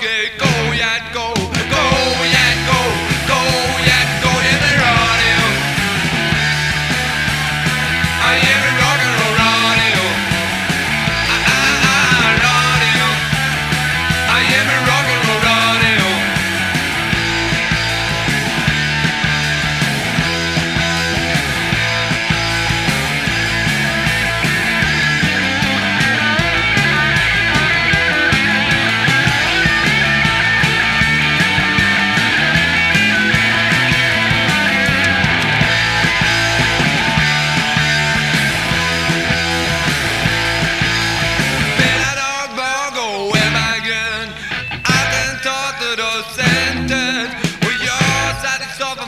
Gate, go, yeah, go.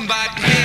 come back.